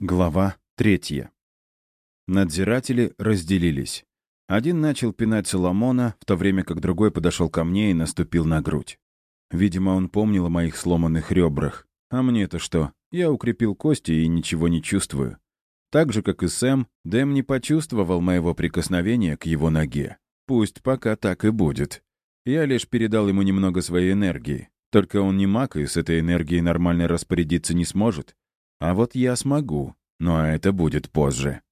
Глава третья. Надзиратели разделились. Один начал пинать Соломона, в то время как другой подошел ко мне и наступил на грудь. Видимо, он помнил о моих сломанных ребрах. А мне-то что? Я укрепил кости и ничего не чувствую. Так же, как и Сэм, Дэм не почувствовал моего прикосновения к его ноге. Пусть пока так и будет. Я лишь передал ему немного своей энергии. Только он не маг и с этой энергией нормально распорядиться не сможет. А вот я смогу, но это будет позже.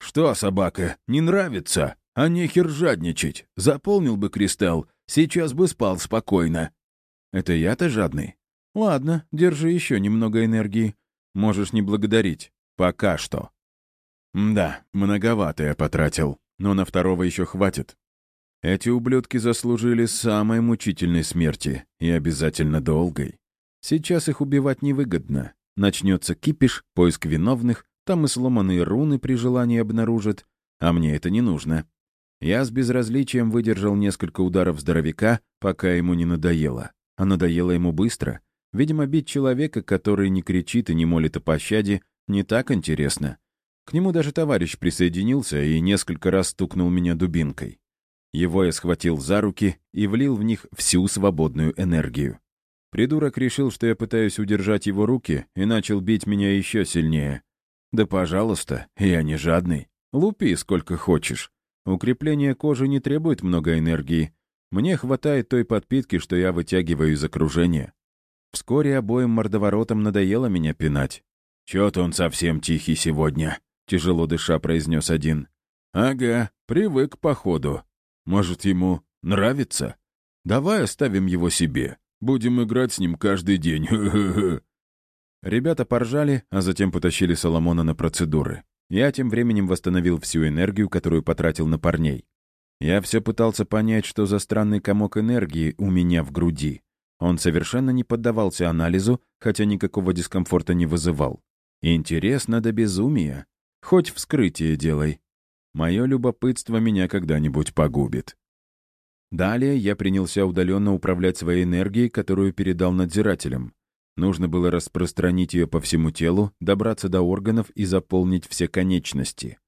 «Что, собака, не нравится? А нехер жадничать. Заполнил бы кристалл, сейчас бы спал спокойно». «Это я-то жадный? Ладно, держи еще немного энергии. Можешь не благодарить. Пока что». Да, многовато я потратил, но на второго еще хватит. Эти ублюдки заслужили самой мучительной смерти и обязательно долгой. Сейчас их убивать невыгодно. Начнется кипиш, поиск виновных, там и сломанные руны при желании обнаружат. А мне это не нужно. Я с безразличием выдержал несколько ударов здоровяка, пока ему не надоело. А надоело ему быстро. Видимо, бить человека, который не кричит и не молит о пощаде, не так интересно. К нему даже товарищ присоединился и несколько раз стукнул меня дубинкой. Его я схватил за руки и влил в них всю свободную энергию. Придурок решил, что я пытаюсь удержать его руки, и начал бить меня еще сильнее. Да пожалуйста, я не жадный. Лупи сколько хочешь. Укрепление кожи не требует много энергии. Мне хватает той подпитки, что я вытягиваю из окружения. Вскоре обоим мордоворотам надоело меня пинать. «Чё-то он совсем тихий сегодня», — тяжело дыша произнес один. «Ага, привык, походу. Может, ему нравится? Давай оставим его себе. Будем играть с ним каждый день. Ребята поржали, а затем потащили Соломона на процедуры. Я тем временем восстановил всю энергию, которую потратил на парней. Я все пытался понять, что за странный комок энергии у меня в груди. Он совершенно не поддавался анализу, хотя никакого дискомфорта не вызывал. Интересно до безумия. Хоть вскрытие делай. Мое любопытство меня когда-нибудь погубит. Далее я принялся удаленно управлять своей энергией, которую передал надзирателям. Нужно было распространить ее по всему телу, добраться до органов и заполнить все конечности.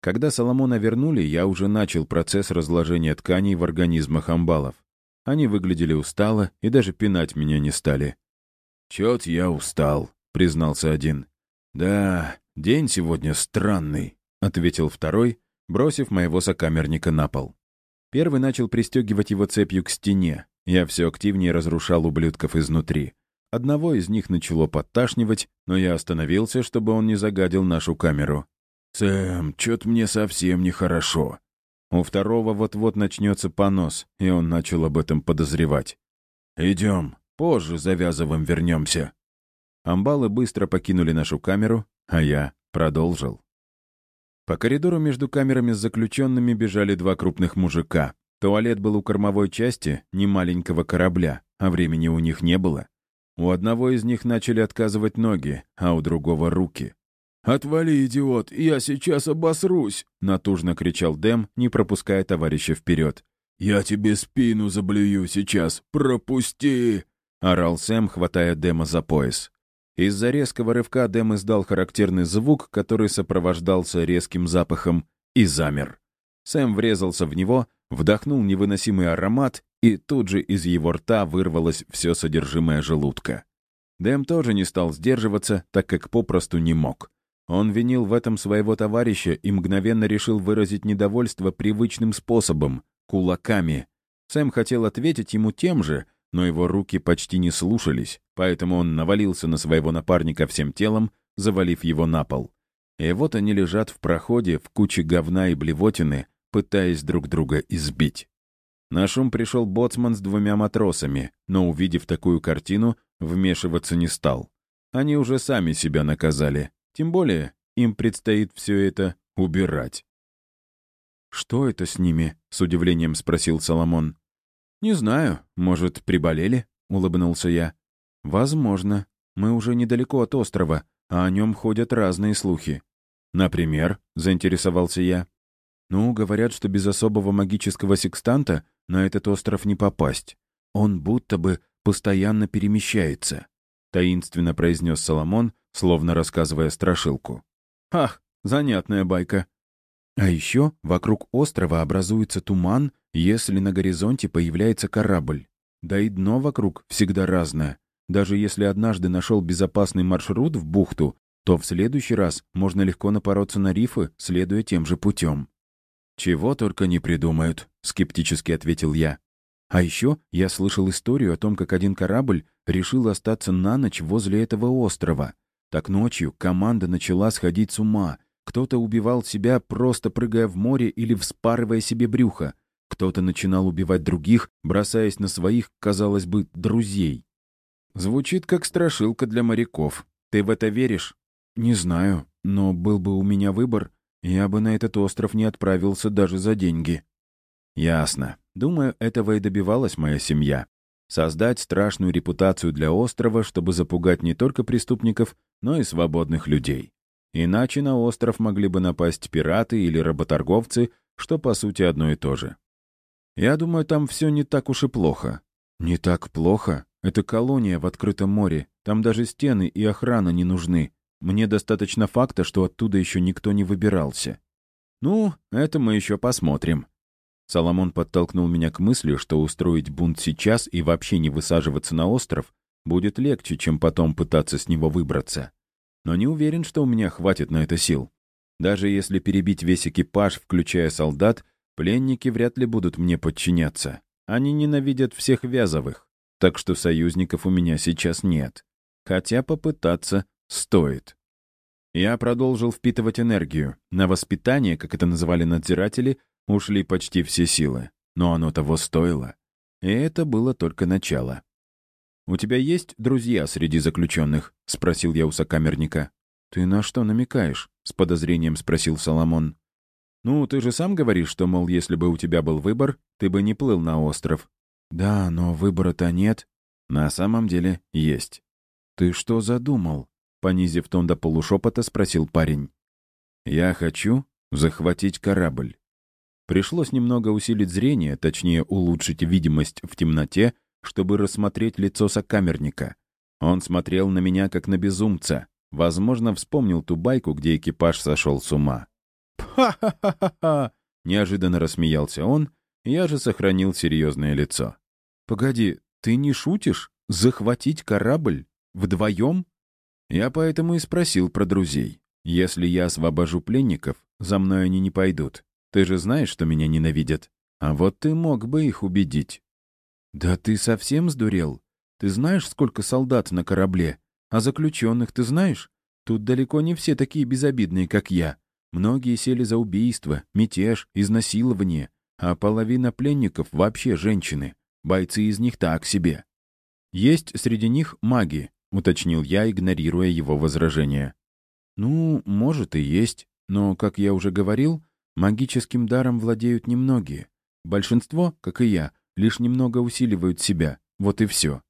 Когда Соломона вернули, я уже начал процесс разложения тканей в организмах амбалов. Они выглядели устало и даже пинать меня не стали. «Чёт я устал», — признался один. «Да, день сегодня странный», — ответил второй, бросив моего сокамерника на пол. Первый начал пристегивать его цепью к стене. Я все активнее разрушал ублюдков изнутри. Одного из них начало подташнивать, но я остановился, чтобы он не загадил нашу камеру. «Сэм, чё-то мне совсем нехорошо». У второго вот-вот начнется понос, и он начал об этом подозревать. Идем, позже завязываем вернемся. Амбалы быстро покинули нашу камеру, а я продолжил. По коридору между камерами с заключенными бежали два крупных мужика. Туалет был у кормовой части немаленького корабля, а времени у них не было. У одного из них начали отказывать ноги, а у другого — руки. «Отвали, идиот, я сейчас обосрусь!» — натужно кричал Дэм, не пропуская товарища вперед. «Я тебе спину заблюю сейчас, пропусти!» — орал Сэм, хватая Дэма за пояс. Из-за резкого рывка Дэм издал характерный звук, который сопровождался резким запахом, и замер. Сэм врезался в него, вдохнул невыносимый аромат, и тут же из его рта вырвалось все содержимое желудка. Дэм тоже не стал сдерживаться, так как попросту не мог. Он винил в этом своего товарища и мгновенно решил выразить недовольство привычным способом — кулаками. Сэм хотел ответить ему тем же, но его руки почти не слушались, поэтому он навалился на своего напарника всем телом, завалив его на пол. И вот они лежат в проходе в куче говна и блевотины, пытаясь друг друга избить. На шум пришел боцман с двумя матросами, но, увидев такую картину, вмешиваться не стал. Они уже сами себя наказали. Тем более, им предстоит все это убирать. «Что это с ними?» — с удивлением спросил Соломон. «Не знаю. Может, приболели?» — улыбнулся я. «Возможно. Мы уже недалеко от острова, а о нем ходят разные слухи». «Например?» — заинтересовался я. «Ну, говорят, что без особого магического секстанта на этот остров не попасть. Он будто бы постоянно перемещается», — таинственно произнес Соломон, словно рассказывая страшилку. «Ах, занятная байка». А еще вокруг острова образуется туман, если на горизонте появляется корабль. Да и дно вокруг всегда разное. Даже если однажды нашел безопасный маршрут в бухту, то в следующий раз можно легко напороться на рифы, следуя тем же путем. «Чего только не придумают», — скептически ответил я. А еще я слышал историю о том, как один корабль решил остаться на ночь возле этого острова. Так ночью команда начала сходить с ума. Кто-то убивал себя, просто прыгая в море или вспарывая себе брюхо. Кто-то начинал убивать других, бросаясь на своих, казалось бы, друзей. Звучит как страшилка для моряков. Ты в это веришь? Не знаю, но был бы у меня выбор, я бы на этот остров не отправился даже за деньги. Ясно. Думаю, этого и добивалась моя семья. Создать страшную репутацию для острова, чтобы запугать не только преступников, но и свободных людей. Иначе на остров могли бы напасть пираты или работорговцы, что по сути одно и то же. Я думаю, там все не так уж и плохо. Не так плохо? Это колония в открытом море. Там даже стены и охрана не нужны. Мне достаточно факта, что оттуда еще никто не выбирался. Ну, это мы еще посмотрим. Соломон подтолкнул меня к мысли, что устроить бунт сейчас и вообще не высаживаться на остров будет легче, чем потом пытаться с него выбраться. Но не уверен, что у меня хватит на это сил. Даже если перебить весь экипаж, включая солдат, пленники вряд ли будут мне подчиняться. Они ненавидят всех вязовых, так что союзников у меня сейчас нет. Хотя попытаться стоит. Я продолжил впитывать энергию. На воспитание, как это называли надзиратели, ушли почти все силы. Но оно того стоило. И это было только начало. «У тебя есть друзья среди заключенных?» — спросил я у сокамерника. «Ты на что намекаешь?» — с подозрением спросил Соломон. «Ну, ты же сам говоришь, что, мол, если бы у тебя был выбор, ты бы не плыл на остров». «Да, но выбора-то нет». «На самом деле есть». «Ты что задумал?» — понизив тон до полушепота, спросил парень. «Я хочу захватить корабль. Пришлось немного усилить зрение, точнее улучшить видимость в темноте, чтобы рассмотреть лицо сокамерника. Он смотрел на меня, как на безумца. Возможно, вспомнил ту байку, где экипаж сошел с ума. «Ха-ха-ха-ха!» — неожиданно рассмеялся он, я же сохранил серьезное лицо. «Погоди, ты не шутишь? Захватить корабль? Вдвоем?» Я поэтому и спросил про друзей. Если я освобожу пленников, за мной они не пойдут. Ты же знаешь, что меня ненавидят. А вот ты мог бы их убедить». «Да ты совсем сдурел? Ты знаешь, сколько солдат на корабле? А заключенных ты знаешь? Тут далеко не все такие безобидные, как я. Многие сели за убийство, мятеж, изнасилование, а половина пленников вообще женщины. Бойцы из них так себе. Есть среди них маги, уточнил я, игнорируя его возражение. Ну, может и есть, но, как я уже говорил, Магическим даром владеют немногие. Большинство, как и я, лишь немного усиливают себя. Вот и все.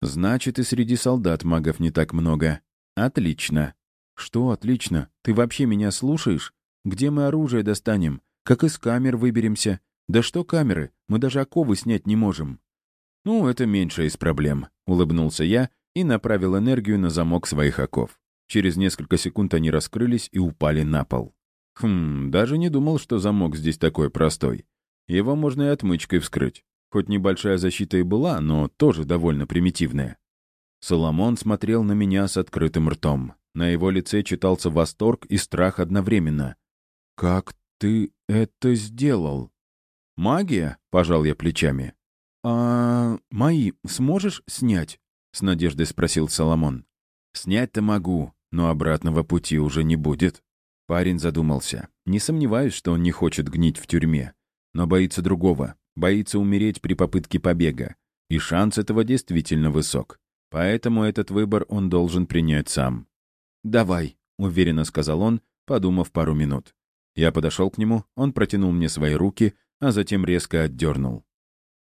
Значит, и среди солдат магов не так много. Отлично. Что отлично? Ты вообще меня слушаешь? Где мы оружие достанем? Как из камер выберемся? Да что камеры? Мы даже оковы снять не можем. Ну, это меньшая из проблем. Улыбнулся я и направил энергию на замок своих оков. Через несколько секунд они раскрылись и упали на пол. Хм, даже не думал, что замок здесь такой простой. Его можно и отмычкой вскрыть. Хоть небольшая защита и была, но тоже довольно примитивная. Соломон смотрел на меня с открытым ртом. На его лице читался восторг и страх одновременно. «Как ты это сделал?» «Магия?» — пожал я плечами. «А мои сможешь снять?» — с надеждой спросил Соломон. «Снять-то могу, но обратного пути уже не будет». Парень задумался. Не сомневаюсь, что он не хочет гнить в тюрьме. Но боится другого. Боится умереть при попытке побега. И шанс этого действительно высок. Поэтому этот выбор он должен принять сам. «Давай», — уверенно сказал он, подумав пару минут. Я подошел к нему, он протянул мне свои руки, а затем резко отдернул.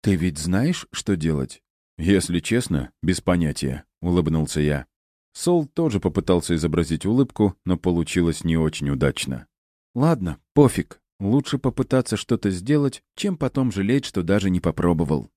«Ты ведь знаешь, что делать?» «Если честно, без понятия», — улыбнулся я. Сол тоже попытался изобразить улыбку, но получилось не очень удачно. «Ладно, пофиг. Лучше попытаться что-то сделать, чем потом жалеть, что даже не попробовал».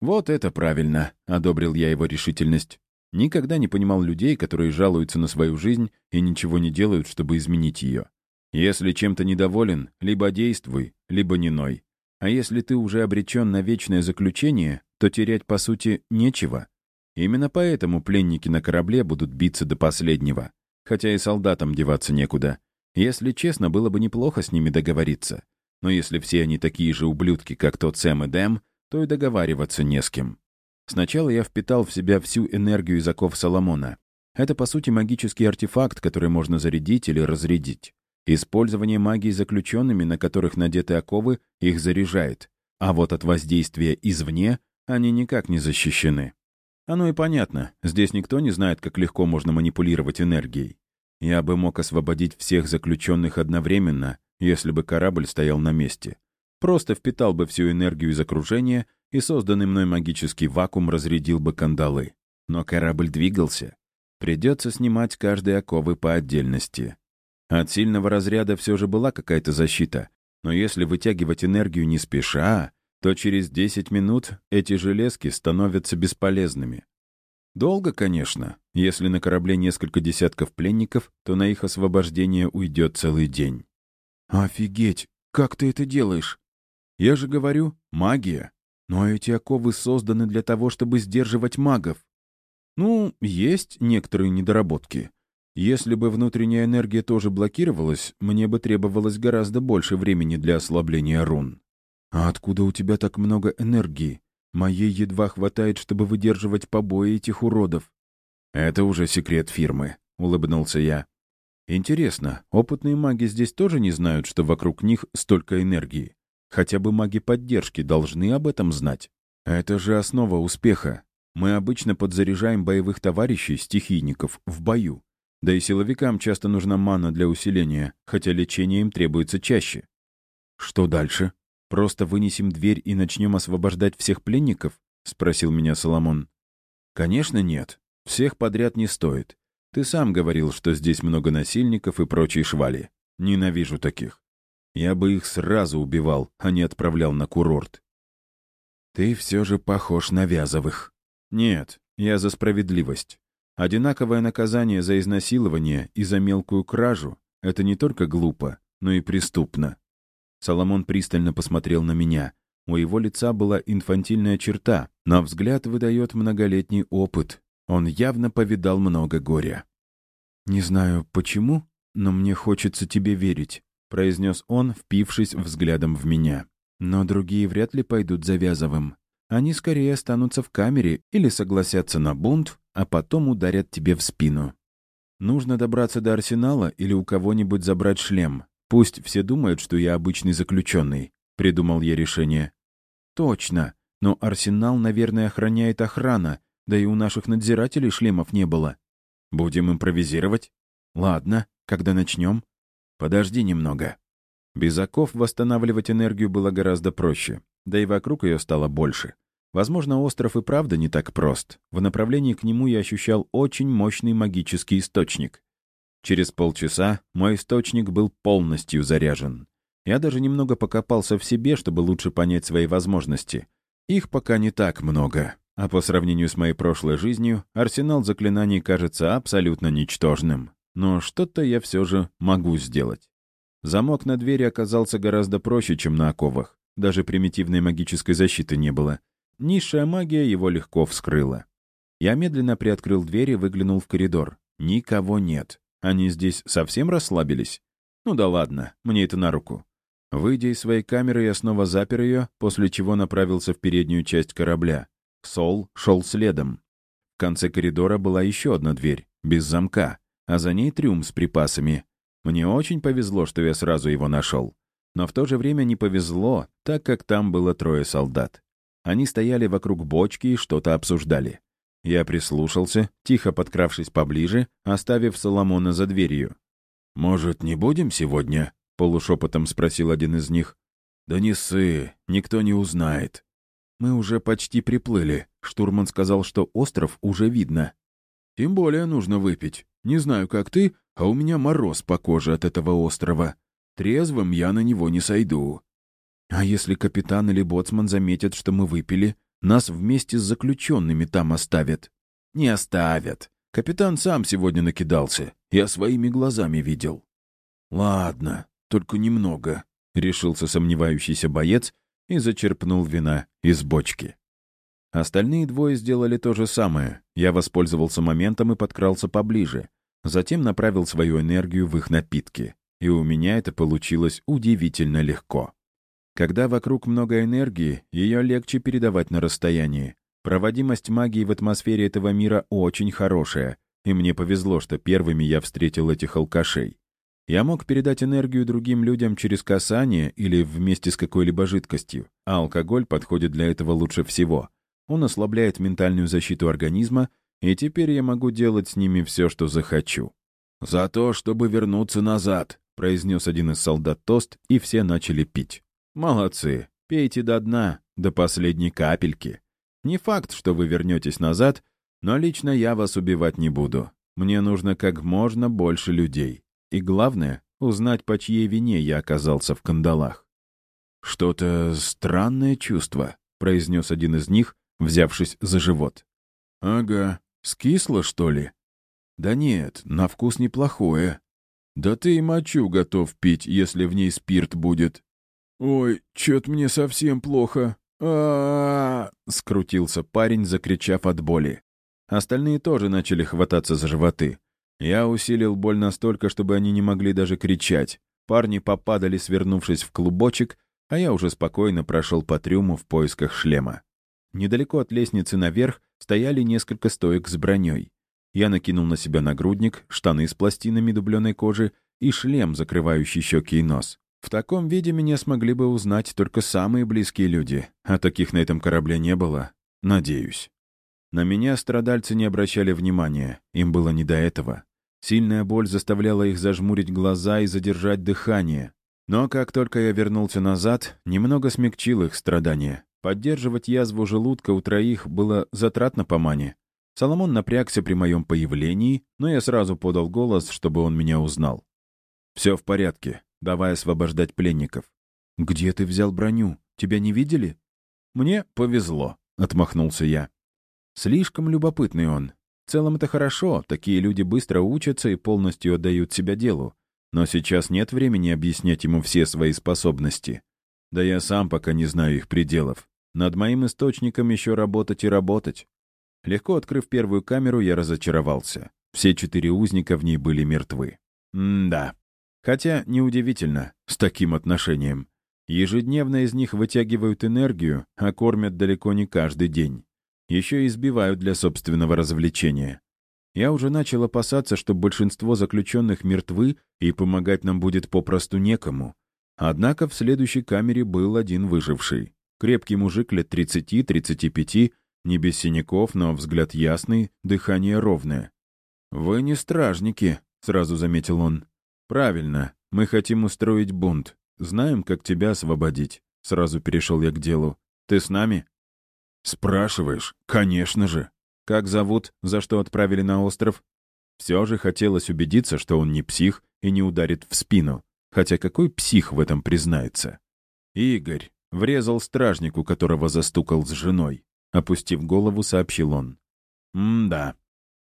«Вот это правильно», — одобрил я его решительность. Никогда не понимал людей, которые жалуются на свою жизнь и ничего не делают, чтобы изменить ее. Если чем-то недоволен, либо действуй, либо не ной. А если ты уже обречен на вечное заключение, то терять, по сути, нечего. Именно поэтому пленники на корабле будут биться до последнего. Хотя и солдатам деваться некуда. Если честно, было бы неплохо с ними договориться. Но если все они такие же ублюдки, как тот Сэм и Дэм, то и договариваться не с кем. Сначала я впитал в себя всю энергию из Соломона. Это, по сути, магический артефакт, который можно зарядить или разрядить. Использование магии заключенными, на которых надеты оковы, их заряжает. А вот от воздействия извне они никак не защищены. Оно и понятно. Здесь никто не знает, как легко можно манипулировать энергией. Я бы мог освободить всех заключенных одновременно, если бы корабль стоял на месте. Просто впитал бы всю энергию из окружения и созданный мной магический вакуум разрядил бы кандалы. Но корабль двигался. Придется снимать каждые оковы по отдельности. От сильного разряда все же была какая-то защита, но если вытягивать энергию не спеша, то через 10 минут эти железки становятся бесполезными. Долго, конечно. Если на корабле несколько десятков пленников, то на их освобождение уйдет целый день. «Офигеть! Как ты это делаешь?» «Я же говорю, магия. Но эти оковы созданы для того, чтобы сдерживать магов. Ну, есть некоторые недоработки. Если бы внутренняя энергия тоже блокировалась, мне бы требовалось гораздо больше времени для ослабления рун. А откуда у тебя так много энергии? Моей едва хватает, чтобы выдерживать побои этих уродов. Это уже секрет фирмы, улыбнулся я. Интересно, опытные маги здесь тоже не знают, что вокруг них столько энергии? Хотя бы маги поддержки должны об этом знать. Это же основа успеха. Мы обычно подзаряжаем боевых товарищей, стихийников, в бою. Да и силовикам часто нужна мана для усиления, хотя лечение им требуется чаще. Что дальше? Просто вынесем дверь и начнем освобождать всех пленников? Спросил меня Соломон. Конечно, нет. Всех подряд не стоит. Ты сам говорил, что здесь много насильников и прочей швали. Ненавижу таких. Я бы их сразу убивал, а не отправлял на курорт. Ты все же похож на Вязовых. Нет, я за справедливость. Одинаковое наказание за изнасилование и за мелкую кражу — это не только глупо, но и преступно. Соломон пристально посмотрел на меня. У его лица была инфантильная черта, но взгляд выдает многолетний опыт. Он явно повидал много горя. «Не знаю, почему, но мне хочется тебе верить», — произнес он, впившись взглядом в меня. «Но другие вряд ли пойдут за Вязовым. Они скорее останутся в камере или согласятся на бунт, а потом ударят тебе в спину. Нужно добраться до арсенала или у кого-нибудь забрать шлем. Пусть все думают, что я обычный заключенный. Придумал я решение. Точно. Но арсенал, наверное, охраняет охрана, да и у наших надзирателей шлемов не было. Будем импровизировать? Ладно, когда начнем? Подожди немного. Без оков восстанавливать энергию было гораздо проще, да и вокруг ее стало больше. Возможно, остров и правда не так прост. В направлении к нему я ощущал очень мощный магический источник. Через полчаса мой источник был полностью заряжен. Я даже немного покопался в себе, чтобы лучше понять свои возможности. Их пока не так много. А по сравнению с моей прошлой жизнью, арсенал заклинаний кажется абсолютно ничтожным. Но что-то я все же могу сделать. Замок на двери оказался гораздо проще, чем на оковах. Даже примитивной магической защиты не было. Низшая магия его легко вскрыла. Я медленно приоткрыл дверь и выглянул в коридор. Никого нет. Они здесь совсем расслабились? Ну да ладно, мне это на руку. Выйдя из своей камеры, я снова запер ее, после чего направился в переднюю часть корабля. Сол шел следом. В конце коридора была еще одна дверь, без замка, а за ней трюм с припасами. Мне очень повезло, что я сразу его нашел. Но в то же время не повезло, так как там было трое солдат. Они стояли вокруг бочки и что-то обсуждали. Я прислушался, тихо подкравшись поближе, оставив Соломона за дверью. «Может, не будем сегодня?» — полушепотом спросил один из них. «Да не ссы, никто не узнает». «Мы уже почти приплыли. Штурман сказал, что остров уже видно». «Тем более нужно выпить. Не знаю, как ты, а у меня мороз по коже от этого острова. Трезвым я на него не сойду». А если капитан или боцман заметят, что мы выпили, нас вместе с заключенными там оставят. Не оставят. Капитан сам сегодня накидался. Я своими глазами видел. Ладно, только немного, — решился сомневающийся боец и зачерпнул вина из бочки. Остальные двое сделали то же самое. Я воспользовался моментом и подкрался поближе. Затем направил свою энергию в их напитки. И у меня это получилось удивительно легко. Когда вокруг много энергии, ее легче передавать на расстоянии. Проводимость магии в атмосфере этого мира очень хорошая, и мне повезло, что первыми я встретил этих алкашей. Я мог передать энергию другим людям через касание или вместе с какой-либо жидкостью, а алкоголь подходит для этого лучше всего. Он ослабляет ментальную защиту организма, и теперь я могу делать с ними все, что захочу. «За то, чтобы вернуться назад», — произнес один из солдат тост, и все начали пить. «Молодцы, пейте до дна, до последней капельки. Не факт, что вы вернетесь назад, но лично я вас убивать не буду. Мне нужно как можно больше людей. И главное — узнать, по чьей вине я оказался в кандалах». «Что-то странное чувство», — произнес один из них, взявшись за живот. «Ага, скисло, что ли?» «Да нет, на вкус неплохое. Да ты и мочу готов пить, если в ней спирт будет». «Ой, чё-то мне совсем плохо. а, скрутился парень, закричав от боли. Остальные тоже начали хвататься за животы. Я усилил боль настолько, чтобы они не могли даже кричать. Парни попадали, свернувшись в клубочек, а я уже спокойно прошел по трюму в поисках шлема. Недалеко от лестницы наверх стояли несколько стоек с броней. Я накинул на себя нагрудник, штаны с пластинами дубленой кожи и шлем, закрывающий щеки и нос. В таком виде меня смогли бы узнать только самые близкие люди, а таких на этом корабле не было, надеюсь. На меня страдальцы не обращали внимания, им было не до этого. Сильная боль заставляла их зажмурить глаза и задержать дыхание. Но как только я вернулся назад, немного смягчил их страдания. Поддерживать язву желудка у троих было затратно по мане. Соломон напрягся при моем появлении, но я сразу подал голос, чтобы он меня узнал. «Все в порядке. Давай освобождать пленников». «Где ты взял броню? Тебя не видели?» «Мне повезло», — отмахнулся я. «Слишком любопытный он. В целом это хорошо, такие люди быстро учатся и полностью отдают себя делу. Но сейчас нет времени объяснять ему все свои способности. Да я сам пока не знаю их пределов. Над моим источником еще работать и работать. Легко открыв первую камеру, я разочаровался. Все четыре узника в ней были мертвы. М-да. Хотя неудивительно, с таким отношением. Ежедневно из них вытягивают энергию, а кормят далеко не каждый день. Еще и избивают для собственного развлечения. Я уже начал опасаться, что большинство заключенных мертвы, и помогать нам будет попросту некому. Однако в следующей камере был один выживший. Крепкий мужик лет 30-35, не без синяков, но взгляд ясный, дыхание ровное. «Вы не стражники», — сразу заметил он. «Правильно, мы хотим устроить бунт. Знаем, как тебя освободить». Сразу перешел я к делу. «Ты с нами?» «Спрашиваешь? Конечно же. Как зовут, за что отправили на остров?» Все же хотелось убедиться, что он не псих и не ударит в спину. Хотя какой псих в этом признается? «Игорь», Врезал стражнику, которого застукал с женой. Опустив голову, сообщил он. «М-да.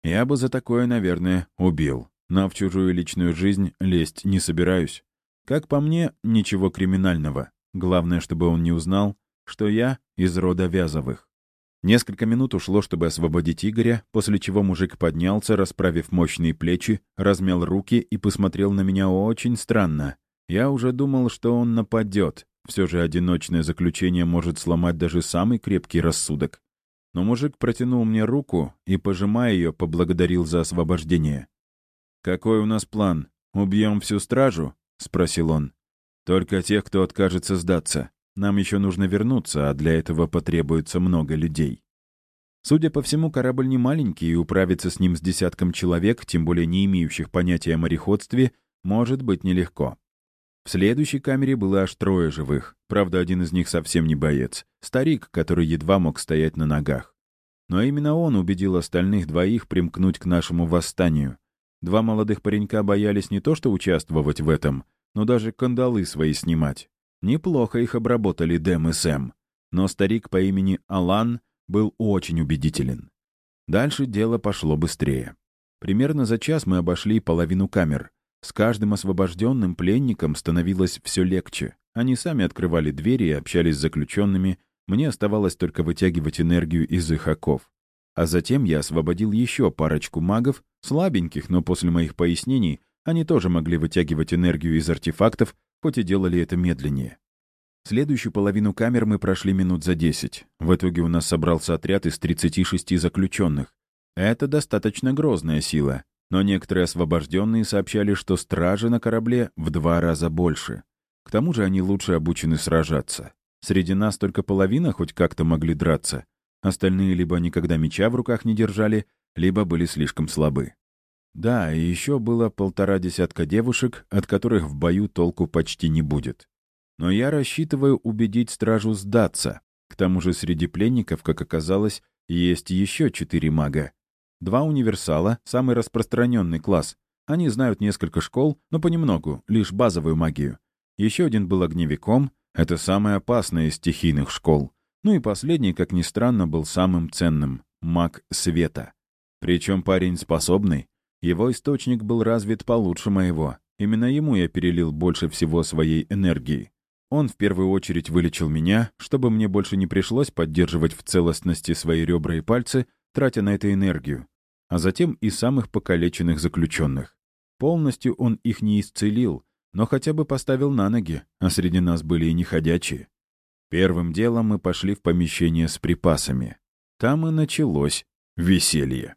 Я бы за такое, наверное, убил. Но в чужую личную жизнь лезть не собираюсь. Как по мне, ничего криминального. Главное, чтобы он не узнал, что я из рода Вязовых. Несколько минут ушло, чтобы освободить Игоря, после чего мужик поднялся, расправив мощные плечи, размял руки и посмотрел на меня очень странно. Я уже думал, что он нападет, все же одиночное заключение может сломать даже самый крепкий рассудок. Но мужик протянул мне руку и, пожимая ее, поблагодарил за освобождение. «Какой у нас план? Убьем всю стражу?» — спросил он. «Только тех, кто откажется сдаться. Нам еще нужно вернуться, а для этого потребуется много людей». Судя по всему, корабль не маленький, и управиться с ним с десятком человек, тем более не имеющих понятия о мореходстве, может быть нелегко. В следующей камере было аж трое живых. Правда, один из них совсем не боец. Старик, который едва мог стоять на ногах. Но именно он убедил остальных двоих примкнуть к нашему восстанию. Два молодых паренька боялись не то что участвовать в этом, но даже кандалы свои снимать. Неплохо их обработали Дэм и Сэм. Но старик по имени Алан был очень убедителен. Дальше дело пошло быстрее. Примерно за час мы обошли половину камер. С каждым освобожденным пленником становилось все легче. Они сами открывали двери и общались с заключенными. Мне оставалось только вытягивать энергию из их оков. А затем я освободил еще парочку магов, слабеньких, но после моих пояснений они тоже могли вытягивать энергию из артефактов, хоть и делали это медленнее. Следующую половину камер мы прошли минут за 10. В итоге у нас собрался отряд из 36 заключенных. Это достаточно грозная сила, но некоторые освобожденные сообщали, что стражи на корабле в два раза больше. К тому же они лучше обучены сражаться. Среди нас только половина хоть как-то могли драться. Остальные либо никогда меча в руках не держали, либо были слишком слабы. Да, и еще было полтора десятка девушек, от которых в бою толку почти не будет. Но я рассчитываю убедить стражу сдаться. К тому же среди пленников, как оказалось, есть еще четыре мага. Два универсала, самый распространенный класс. Они знают несколько школ, но понемногу, лишь базовую магию. Еще один был огневиком, это самая опасная из стихийных школ. Ну и последний, как ни странно, был самым ценным — маг света. Причем парень способный. Его источник был развит получше моего. Именно ему я перелил больше всего своей энергии. Он в первую очередь вылечил меня, чтобы мне больше не пришлось поддерживать в целостности свои ребра и пальцы, тратя на это энергию, а затем и самых покалеченных заключенных. Полностью он их не исцелил, но хотя бы поставил на ноги, а среди нас были и неходячие. Первым делом мы пошли в помещение с припасами. Там и началось веселье.